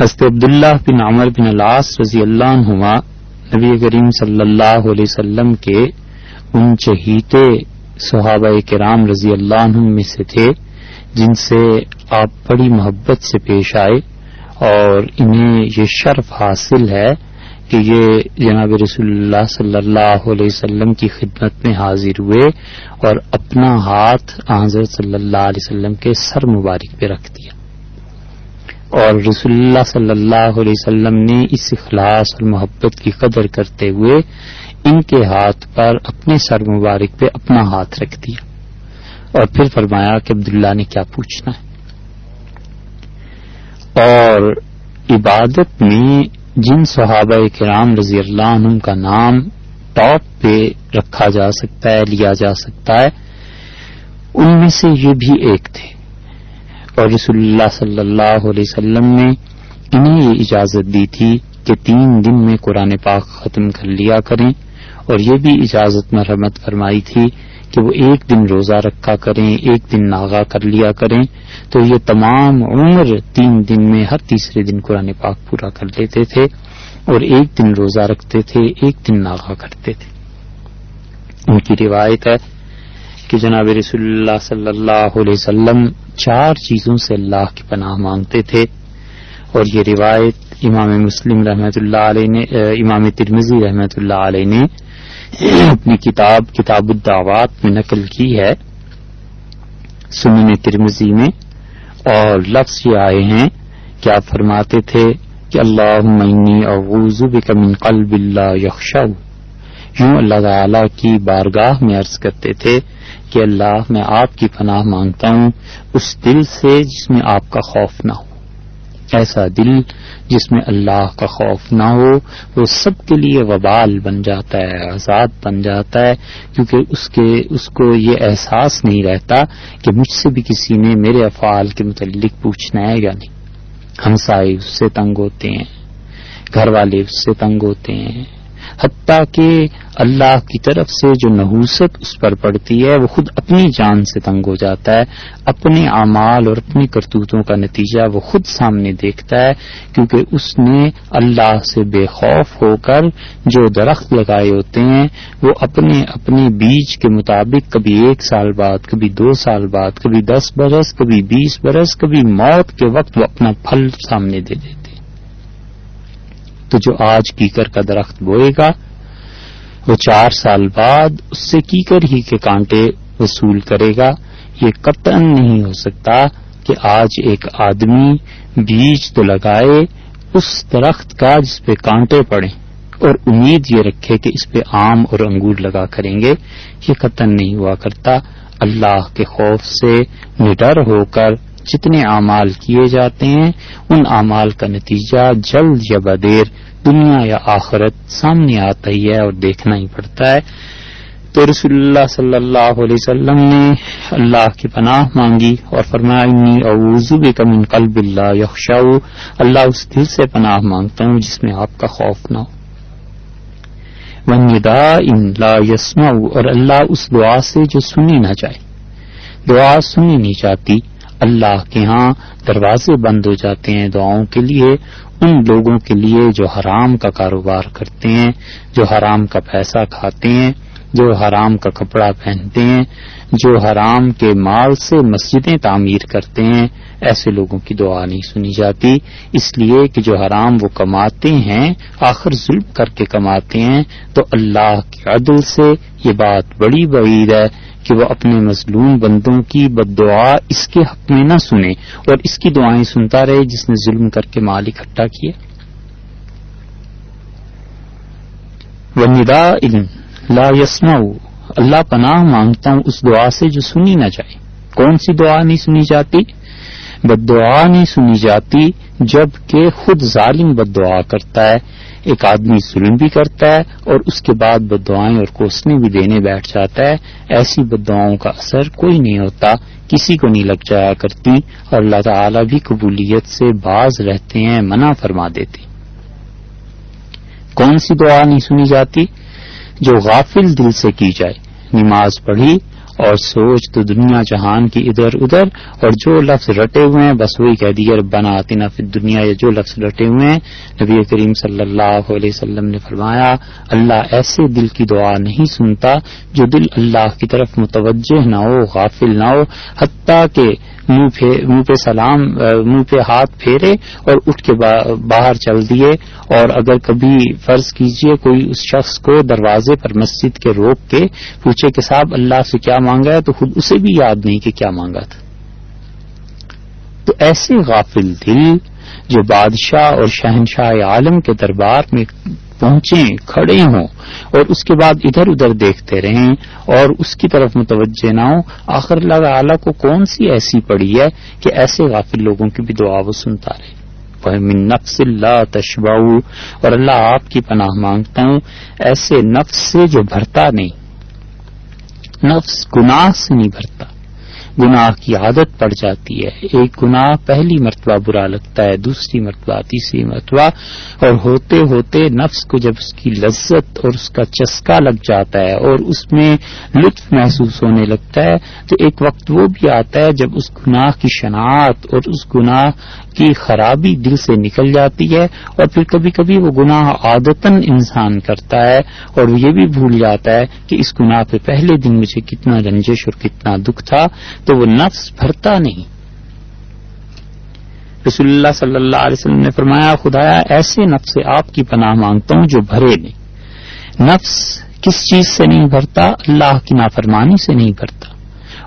حضرت عبداللہ بن عمر بن العاص رضی اللہ عنہما نبی کریم صلی اللہ علیہ وسلم کے ان چہیتے صحابہ کرام رضی اللہ عنہ میں سے تھے، جن سے آپ بڑی محبت سے پیش آئے اور انہیں یہ شرف حاصل ہے کہ یہ جناب رسول اللہ صلی اللہ علیہ وسلم کی خدمت میں حاضر ہوئے اور اپنا ہاتھ حضرت صلی اللہ علیہ وسلم کے سر مبارک پہ رکھ دیا۔ اور رسول اللہ صلی اللہ علیہ وسلم نے اس اخلاص اور محبت کی قدر کرتے ہوئے ان کے ہاتھ پر اپنے سر مبارک پہ اپنا ہاتھ رکھ دیا۔ اور پھر فرمایا کہ عبداللہ نے کیا پوچھنا ہے؟ اور عبادت میں جن صحابہ کرام رضی اللہ عنہ کا نام ٹاپ پہ رکھا جا سکتا ہے، لیا جا سکتا ہے، ان میں سے یہ بھی ایک تھے۔ اور رسول اللہ صلی اللہ علیہ وسلم نے انہیں یہ اجازت دی تھی کہ تین دن میں قرآن پاک ختم کر لیا کریں اور یہ بھی اجازت مرحمت فرمائی تھی کہ وہ ایک دن روزہ رکھا کریں، ایک دن ناغا کر لیا کریں۔ تو یہ تمام عمر تین دن میں ہر تیسرے دن قرآن پاک پورا کر لیتے تھے اور ایک دن روزہ رکھتے تھے، ایک دن ناغا کرتے تھے۔ ان کی روایت ہے کہ جناب رسول اللہ صلی اللہ علیہ وسلم چار چیزوں سے اللہ کی پناہ مانگتے تھے۔ اور یہ روایت امام مسلم رحمت اللہ علیہ نے امام ترمزی رحمت اللہ علیہ نے اپنی کتاب کتاب الدعوات میں نقل کی ہے۔ سنن ترمزی میں اور لفظ یہ آئے ہیں کہ آپ فرماتے تھے کہ اللہ معنی اعوذ بک من قلب اللہ یخشو۔ یوں اللہ تعالی کی بارگاہ میں عرض کرتے تھے کہ اللہ میں آپ کی پناہ مانگتا ہوں، اس دل سے جس میں آپ کا خوف نہ ہو۔ ایسا دل جس میں اللہ کا خوف نہ ہو، وہ سب کے لیے وبال بن جاتا ہے آزاد بن جاتا ہے، کیونکہ اس کے، اس کو یہ احساس نہیں رہتا کہ مجھ سے بھی کسی نے میرے افعال کے متعلق پوچھنا ہے یا نہیں۔ ہمسائے اس سے تنگ ہوتے ہیں، گھر والے اس سے تنگ ہوتے ہیں۔ حتیٰ کہ اللہ کی طرف سے جو نحوست اس پر پڑتی ہے، وہ خود اپنی جان سے تنگ ہو جاتا ہے، اپنے اعمال اور اپنی کرتوتوں کا نتیجہ وہ خود سامنے دیکھتا ہے، کیونکہ اس نے اللہ سے بے خوف ہو کر جو درخت لگائے ہوتے ہیں، وہ اپنے اپنے بیج کے مطابق کبھی ایک سال بعد، کبھی دو سال بعد، کبھی دس برس، کبھی بیس برس، کبھی موت کے وقت وہ اپنا پھل سامنے دے دیتے تو جو آج کیکر کا درخت بوئے گا، وہ چار سال بعد اس سے کیکر ہی کے کانٹے وصول کرے گا۔ یہ قطن نہیں ہو سکتا کہ آج ایک آدمی بیج تو لگائے اس درخت کا جس پہ کانٹے پڑے اور امید یہ رکھے کہ اس پہ آم اور انگور لگا کریں گے۔ یہ قطن نہیں ہوا کرتا۔ اللہ کے خوف سے نڈر ہو کر جتنے اعمال کیے جاتے ہیں، ان اعمال کا نتیجہ جلد یا بدیر دنیا یا آخرت سامنے آتا ہی ہے اور دیکھنا ہی پڑتا ہے۔ تو رسول اللہ صلی اللہ علیہ وسلم نے اللہ کی پناہ مانگی اور فرمایا بک من قلب اللہ یخشاء اللہ اس دل سے پناہ مانگتا ہوں جس میں آپ کا خوف نہ ہو۔ وندا ان لا یسما اور اللہ اس دعا سے جو سنی نہ جائے۔ دعا سنی نہیں چاہتی اللہ کے ہاں دروازے بند ہو جاتے ہیں دعاؤں کے لیے، ان لوگوں کے لیے جو حرام کا کاروبار کرتے ہیں، جو حرام کا پیسہ کھاتے ہیں جو حرام کا کپڑا پہنتے ہیں، جو حرام کے مال سے مسجدیں تعمیر کرتے ہیں، ایسے لوگوں کی دعا نہیں سنی جاتی۔ اس لیے کہ جو حرام وہ کماتے ہیں، آخر ظلم کر کے کماتے ہیں، تو اللہ کے عدل سے یہ بات بڑی بعید ہے کہ وہ اپنے مظلوم بندوں کی بد دعا اس کے حق میں نہ سنے اور اس کی دعائیں سنتا رہے جس نے ظلم کر کے مال اکٹھا کیے ندا علم لا یسما اللہ پناہ مانگتا ہوں اس دعا سے جو سنی نہ جائے۔ کون سی دعا نہیں سنی جاتی؟ بد دعا نہیں سنی جاتی، جبکہ خود ظالم بد دعا کرتا ہے، ایک آدمی ظلم بھی کرتا ہے اور اس کے بعد بد دعائیں اور کوسنے بھی دینے بیٹھ جاتا ہے۔ ایسی بد دعاؤں کا اثر کوئی نہیں ہوتا، کسی کو نہیں لگ جایا کرتی۔ اور اللہ تعالی بھی قبولیت سے باز رہتے ہیں، منع فرما دیتے۔ کون سی دعا نہیں سنی جاتی؟ جو غافل دل سے کی جائے۔ نماز پڑھی اور سوچ تو دنیا جہان کی ادھر ادھر، اور جو لفظ رٹے ہوئے ہیں، بس وہی کہہ دیے، ربنا آتنا فی دنیا یا جو لفظ رٹے ہوئے ہیں، نبی کریم صلی اللہ علیہ وسلم نے فرمایا، اللہ ایسے دل کی دعا نہیں سنتا جو دل اللہ کی طرف متوجہ نہ ہو، غافل نہ ہو، حتیٰ کہ منہ پہ سلام منہ پہ ہاتھ پھیرے اور اٹھ کے باہر چل دیے اور اگر کبھی فرض کیجیے کوئی اس شخص کو دروازے پر مسجد کے روک کے پوچھے کہ صاحب اللہ سے کیا مانگا ہے تو خود اسے بھی یاد نہیں کہ کیا مانگا تھا۔ تو ایسے غافل دل جو بادشاہ اور شہنشاہ عالم کے دربار میں پہنچیں، کھڑے ہوں اور اس کے بعد ادھر ادھر دیکھتے رہیں اور اس کی طرف متوجہ نہ ہوں۔ آخر اللہ تعالیٰ کو کون سی ایسی پڑی ہے کہ ایسے غافل لوگوں کی بھی دعا وہ سنتا رہے؟ من نفس اللہ تشبا اور اللہ آپ کی پناہ مانگتا ہوں، ایسے نفس سے جو بھرتا نہیں، نفس گناہ سے نہیں بھرتا۔ گناہ کی عادت پڑ جاتی ہے۔ ایک گناہ پہلی مرتبہ برا لگتا ہے، دوسری مرتبہ، تیسری مرتبہ، اور ہوتے ہوتے نفس کو جب اس کی لذت اور اس کا چسکا لگ جاتا ہے اور اس میں لطف محسوس ہونے لگتا ہے، تو ایک وقت وہ بھی آتا ہے جب اس گناہ کی شناخت اور اس گناہ کی خرابی دل سے نکل جاتی ہے اور پھر کبھی کبھی وہ گناہ عادتن انسان کرتا ہے اور وہ یہ بھی بھول جاتا ہے کہ اس گناہ پہ پہلے دن مجھے کتنا رنجش اور کتنا دکھ تھا۔ تو وہ نفس بھرتا نہیں۔ رسول اللہ صلی اللہ علیہ وسلم نے فرمایا، خدایا، ایسے نفس سے آپ کی پناہ مانگتا ہوں جو بھرے نہیں۔ نفس کس چیز سے نہیں بھرتا؟ اللہ کی نافرمانی سے نہیں بھرتا۔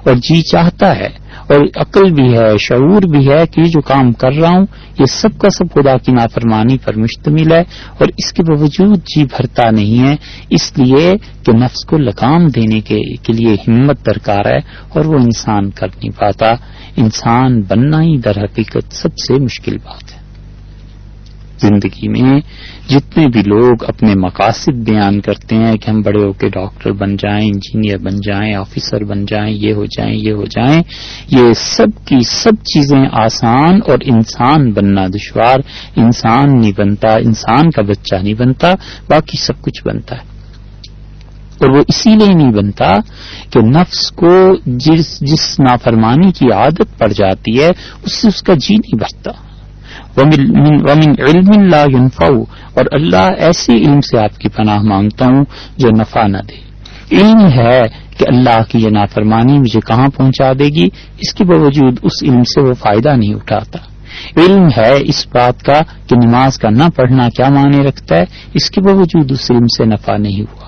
اور جی چاہتا ہے اور عقل بھی ہے، شعور بھی ہے کہ جو کام کر رہا ہوں، یہ سب کا سب خدا کی نافرمانی پر مشتمل ہے اور اس کے باوجود جی بھرتا نہیں ہے، اس لیے کہ نفس کو لگام دینے کے لیے ہمت درکار ہے اور وہ انسان کر نہیں پاتا۔ انسان بننا ہی در حقیقت سب سے مشکل بات ہے۔ زندگی میں جتنے بھی لوگ اپنے مقاصد بیان کرتے ہیں کہ ہم بڑے ہو کے ڈاکٹر بن جائیں، انجینئر بن جائیں، آفیسر بن جائیں، یہ ہو جائیں، یہ ہو جائیں، یہ سب کی سب چیزیں آسان اور انسان بننا دشوار، انسان نہیں بنتا، انسان کا بچہ نہیں بنتا، باقی سب کچھ بنتا ہے۔ اور وہ اسی لیے نہیں بنتا کہ نفس کو جس جس نافرمانی کی عادت پڑ جاتی ہے، اس سے اس کا جی نہیں بھرتا ومن علم لا ينفع. اور اللہ ایسے علم سے آپ کی پناہ مانگتا ہوں جو نفع نہ دے۔ علم ہے کہ اللہ کی یہ نافرمانی مجھے کہاں پہنچا دے گی؟ اس کے باوجود اس علم سے وہ فائدہ نہیں اٹھاتا۔ علم ہے اس بات کا کہ نماز کا نہ پڑھنا کیا معنی رکھتا ہے؟ اس کے باوجود اس علم سے نفع نہیں ہوا۔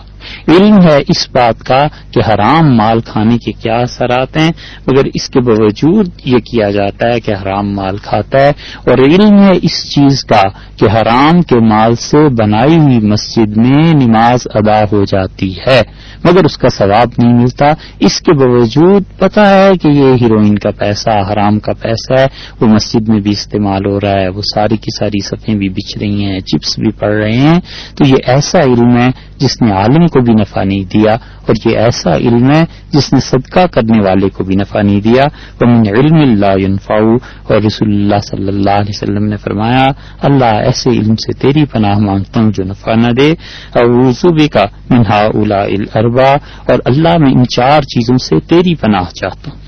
علم ہے اس بات کا کہ حرام مال کھانے کے کیا اثرات ہیں، مگر اس کے باوجود یہ کیا جاتا ہے کہ حرام مال کھاتا ہے۔ اور علم ہے اس چیز کا کہ حرام کے مال سے بنائی ہوئی مسجد میں نماز ادا ہو جاتی ہے۔ مگر اس کا ثواب نہیں ملتا۔ اس کے باوجود پتا ہے کہ یہ ہیروئن کا پیسہ، حرام کا پیسہ ہے۔ وہ مسجد میں بھی استعمال ہو رہا ہے۔ وہ ساری کی ساری صفیں بھی بچ رہی ہیں، چپس بھی پڑ رہے ہیں۔ تو یہ ایسا علم ہے جس نے عالم کو بھی نفع نہیں دیا اور یہ ایسا علم ہے جس نے صدقہ کرنے والے کو بھی نفع نہیں دیا۔ وہ من علم اللہ ينفع۔ اور رسول اللہ صلی اللہ علیہ وسلم نے فرمایا، اللہ ایسے علم سے تیری پناہ مانگتا ہوں جو نفع نہ دے۔ اور رسوبے کا منہا الا الربا اور اللہ میں ان چار چیزوں سے تیری پناہ چاہتا ہوں۔